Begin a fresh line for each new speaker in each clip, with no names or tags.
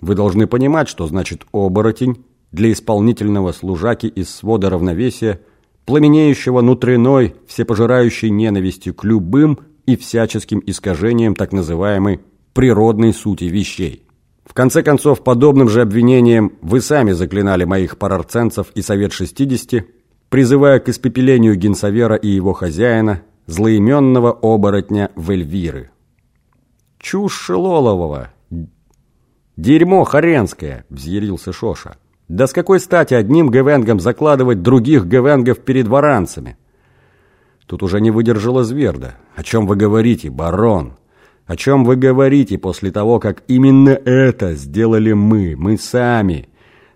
Вы должны понимать, что значит оборотень для исполнительного служаки из свода равновесия, пламенеющего внутренной, всепожирающей ненавистью к любым и всяческим искажениям так называемой природной сути вещей. В конце концов, подобным же обвинением вы сами заклинали моих парарценцев и Совет 60, призывая к испепелению Генсавера и его хозяина, злоименного оборотня Вельвиры. «Чушь Шелолового! Дерьмо хоренское!» – взъярился Шоша. «Да с какой стати одним гевенгом закладывать других гевенгов перед варанцами?» Тут уже не выдержала Зверда. «О чем вы говорите, барон? О чем вы говорите после того, как именно это сделали мы, мы сами?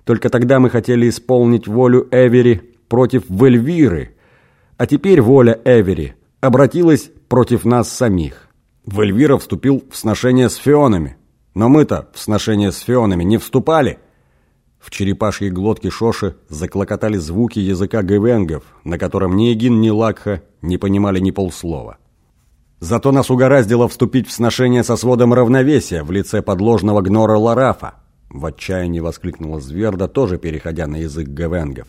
Только тогда мы хотели исполнить волю Эвери против Вельвиры, а теперь воля Эвери обратилась против нас самих. Вельвира вступил в сношение с феонами, но мы-то в сношение с феонами не вступали». В черепашьей глотке Шоши заклокотали звуки языка гевенгов, на котором ни Эгин, ни Лакха не понимали ни полслова. Зато нас угораздило вступить в сношение со сводом равновесия в лице подложного гнора Ларафа. В отчаянии воскликнула Зверда, тоже переходя на язык гевенгов.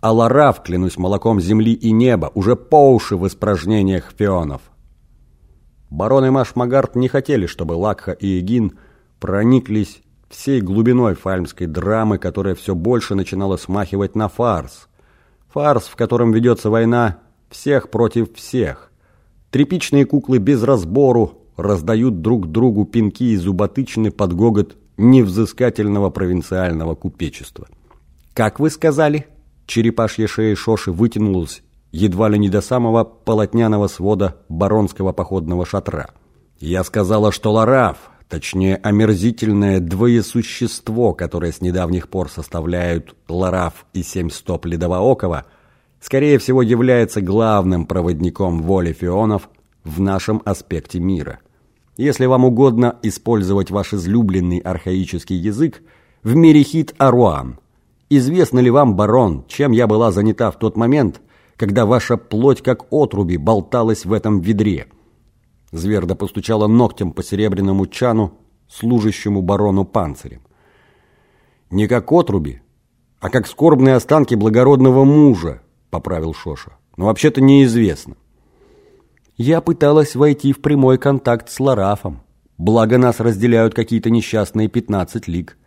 А Лараф, клянусь молоком земли и неба, уже по уши в испражнениях феонов. Барон и Маш Магарт не хотели, чтобы Лакха и Эгин прониклись всей глубиной фальмской драмы, которая все больше начинала смахивать на фарс. Фарс, в котором ведется война всех против всех. Тряпичные куклы без разбору раздают друг другу пинки и зуботычины под гогот невзыскательного провинциального купечества. «Как вы сказали?» Черепашья шея Шоши вытянулась едва ли не до самого полотняного свода баронского походного шатра. «Я сказала, что Лараф, точнее омерзительное двоесущество, которое с недавних пор составляют Лараф и семь стоп Ледовоокова, скорее всего, является главным проводником воли фионов в нашем аспекте мира. Если вам угодно использовать ваш излюбленный архаический язык, в мире хит Аруан. Известно ли вам, барон, чем я была занята в тот момент, когда ваша плоть как отруби болталась в этом ведре? Зверда постучала ногтем по серебряному чану, служащему барону панцирем. Не как отруби, а как скорбные останки благородного мужа, — поправил Шоша. «Но вообще-то неизвестно». «Я пыталась войти в прямой контакт с Ларафом. Благо нас разделяют какие-то несчастные пятнадцать лиг.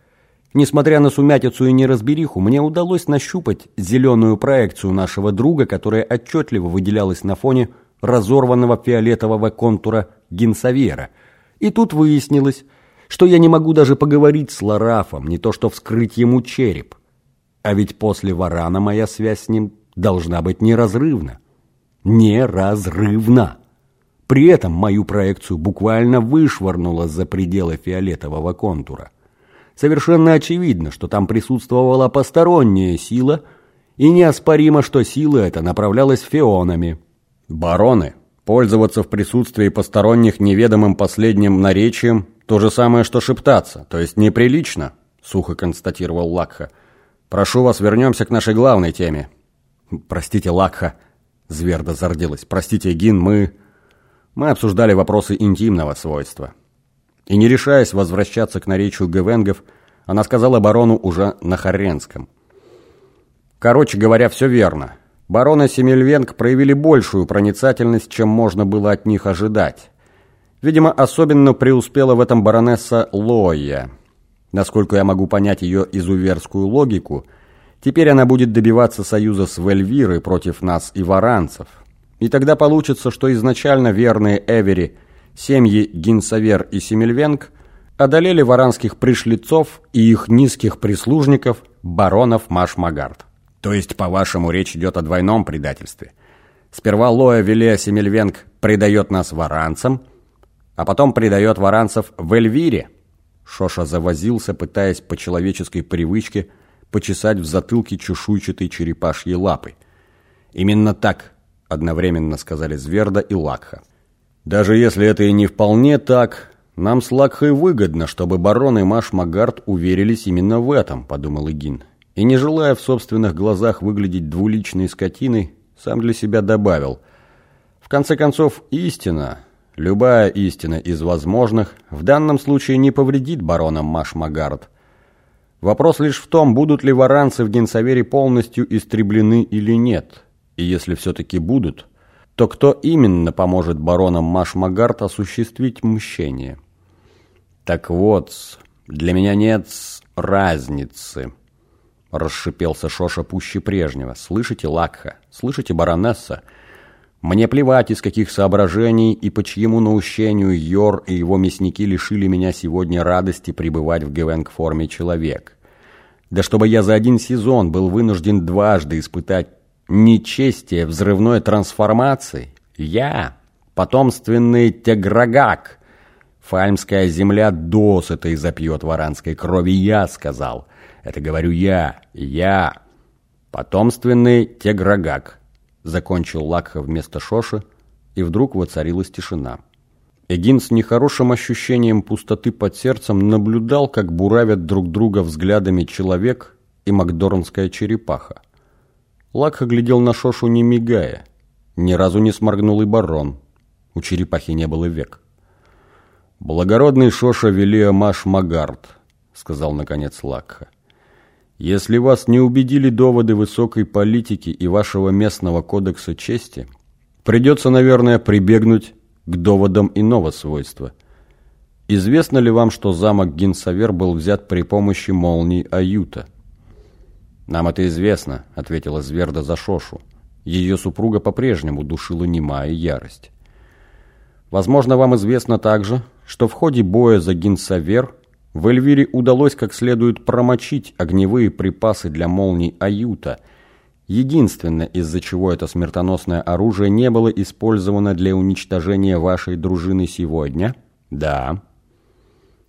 Несмотря на сумятицу и неразбериху, мне удалось нащупать зеленую проекцию нашего друга, которая отчетливо выделялась на фоне разорванного фиолетового контура Гинсавера. И тут выяснилось, что я не могу даже поговорить с Ларафом, не то что вскрыть ему череп. А ведь после Варана моя связь с ним должна быть неразрывна. Неразрывна. При этом мою проекцию буквально вышвырнуло за пределы фиолетового контура. Совершенно очевидно, что там присутствовала посторонняя сила, и неоспоримо, что сила эта направлялась феонами. Бароны, пользоваться в присутствии посторонних неведомым последним наречием – то же самое, что шептаться, то есть неприлично, сухо констатировал Лакха. Прошу вас, вернемся к нашей главной теме. «Простите, Лакха», — Зверда зарделась. «Простите, Гин, мы...» Мы обсуждали вопросы интимного свойства. И не решаясь возвращаться к наречию гевенгов, она сказала барону уже на Харенском. Короче говоря, все верно. Бароны Семельвенг проявили большую проницательность, чем можно было от них ожидать. Видимо, особенно преуспела в этом баронесса Лоя. Насколько я могу понять ее изуверскую логику – Теперь она будет добиваться союза с Вельвирой против нас и варанцев. И тогда получится, что изначально верные Эвери, семьи Гинсавер и Семельвенг, одолели варанских пришлицов и их низких прислужников, баронов Машмагард. То есть, по-вашему, речь идет о двойном предательстве. Сперва Лоя Велея Семельвенг предает нас варанцам, а потом предает варанцев в Эльвире. Шоша завозился, пытаясь по человеческой привычке – почесать в затылке чешуйчатой черепашьей лапы. Именно так одновременно сказали Зверда и Лакха. Даже если это и не вполне так, нам с Лакхой выгодно, чтобы барон и Маш Магард уверились именно в этом, подумал Игин. И не желая в собственных глазах выглядеть двуличной скотиной, сам для себя добавил. В конце концов, истина, Любая истина из возможных в данном случае не повредит баронам Машмагард. Вопрос лишь в том, будут ли варанцы в Генсавере полностью истреблены или нет. И если все-таки будут, то кто именно поможет баронам Машмагард осуществить мщение? Так вот, для меня нет разницы. Расшипелся Шоша пуще прежнего. Слышите, Лакха? Слышите, баронесса? Мне плевать, из каких соображений и по чьему наущению Йор и его мясники лишили меня сегодня радости пребывать в Гевенг-форме человек. Да чтобы я за один сезон был вынужден дважды испытать нечестие взрывной трансформации. Я, потомственный Теграгак, фальмская земля досыта запьет варанской крови, я сказал. Это говорю я, я, потомственный Теграгак. Закончил Лакха вместо Шоши, и вдруг воцарилась тишина. Эгин с нехорошим ощущением пустоты под сердцем наблюдал, как буравят друг друга взглядами человек и макдорнская черепаха. Лакха глядел на Шошу не мигая. Ни разу не сморгнул и барон. У черепахи не было век. «Благородный Шоша Велиамаш Магард», — сказал наконец Лакха. Если вас не убедили доводы высокой политики и вашего местного кодекса чести, придется, наверное, прибегнуть к доводам иного свойства. Известно ли вам, что замок Гинсавер был взят при помощи молний Аюта? «Нам это известно», — ответила Зверда за Шошу. Ее супруга по-прежнему душила немая ярость. «Возможно, вам известно также, что в ходе боя за Гинсавер в Эльвире удалось как следует промочить огневые припасы для молний Аюта. Единственное, из-за чего это смертоносное оружие не было использовано для уничтожения вашей дружины сегодня? Да.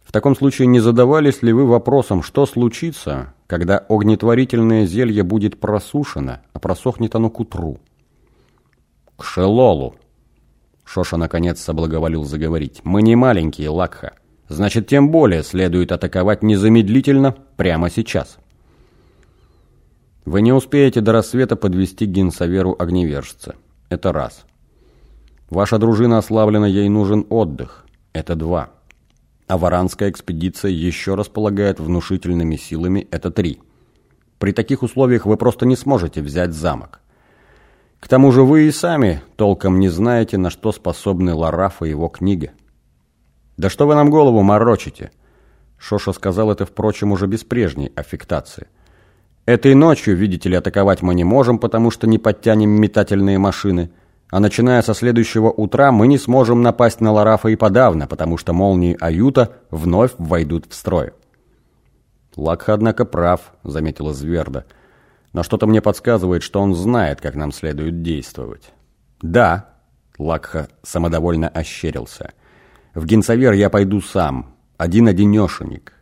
В таком случае не задавались ли вы вопросом, что случится, когда огнетворительное зелье будет просушено, а просохнет оно к утру? К Шелолу. Шоша наконец соблаговолил заговорить. Мы не маленькие, Лакха. Значит, тем более следует атаковать незамедлительно, прямо сейчас. Вы не успеете до рассвета подвести Генсаверу огневержца. Это раз. Ваша дружина ослаблена, ей нужен отдых. Это два. А варанская экспедиция еще располагает внушительными силами. Это три. При таких условиях вы просто не сможете взять замок. К тому же вы и сами толком не знаете, на что способны Лараф и его книга. «Да что вы нам голову морочите?» Шоша сказал это, впрочем, уже без прежней аффектации. «Этой ночью, видите ли, атаковать мы не можем, потому что не подтянем метательные машины, а начиная со следующего утра мы не сможем напасть на Ларафа и подавно, потому что молнии Аюта вновь войдут в строй». «Лакха, однако, прав», — заметила Зверда. «Но что-то мне подсказывает, что он знает, как нам следует действовать». «Да», — Лакха самодовольно ощерился, — в Генсавер я пойду сам, один-одинешенек.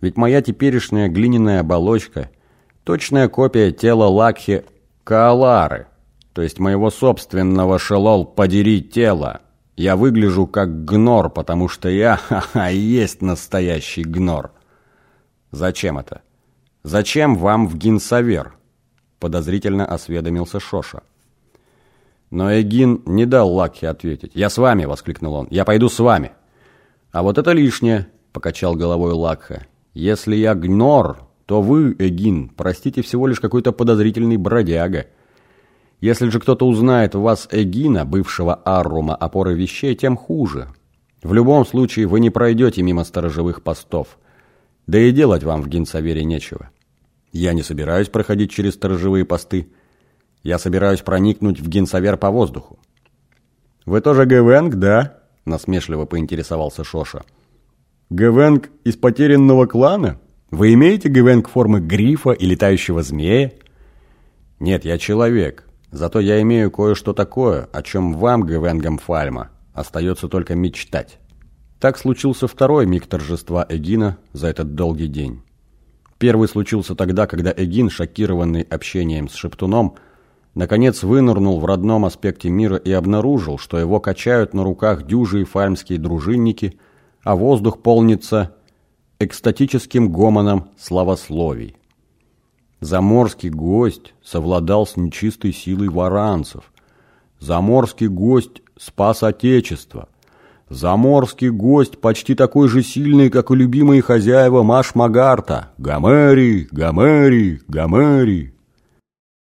Ведь моя теперешняя глиняная оболочка – точная копия тела Лакхи Каалары, то есть моего собственного шелол «подери тело». Я выгляжу как гнор, потому что я, ха-ха, есть настоящий гнор. Зачем это? Зачем вам в Гинсавер? Подозрительно осведомился Шоша. Но Эгин не дал Лакхе ответить. «Я с вами!» — воскликнул он. «Я пойду с вами!» «А вот это лишнее!» — покачал головой Лакха. «Если я гнор, то вы, Эгин, простите, всего лишь какой-то подозрительный бродяга. Если же кто-то узнает вас, Эгина, бывшего Аррума, опоры вещей, тем хуже. В любом случае вы не пройдете мимо сторожевых постов. Да и делать вам в Гинсавере нечего. Я не собираюсь проходить через сторожевые посты. Я собираюсь проникнуть в Гинсавер по воздуху. «Вы тоже Гевенг, да?» – насмешливо поинтересовался Шоша. «Гевенг из потерянного клана? Вы имеете Гевенг формы грифа и летающего змея?» «Нет, я человек. Зато я имею кое-что такое, о чем вам, Гевенгам Фальма, остается только мечтать». Так случился второй миг торжества Эгина за этот долгий день. Первый случился тогда, когда Эгин, шокированный общением с Шептуном, наконец вынырнул в родном аспекте мира и обнаружил, что его качают на руках дюжи и фальмские дружинники, а воздух полнится экстатическим гомоном славословий. Заморский гость совладал с нечистой силой варанцев. Заморский гость спас Отечество. Заморский гость почти такой же сильный, как и любимые хозяева Маш Магарта. Гомери, Гомери, Гомери.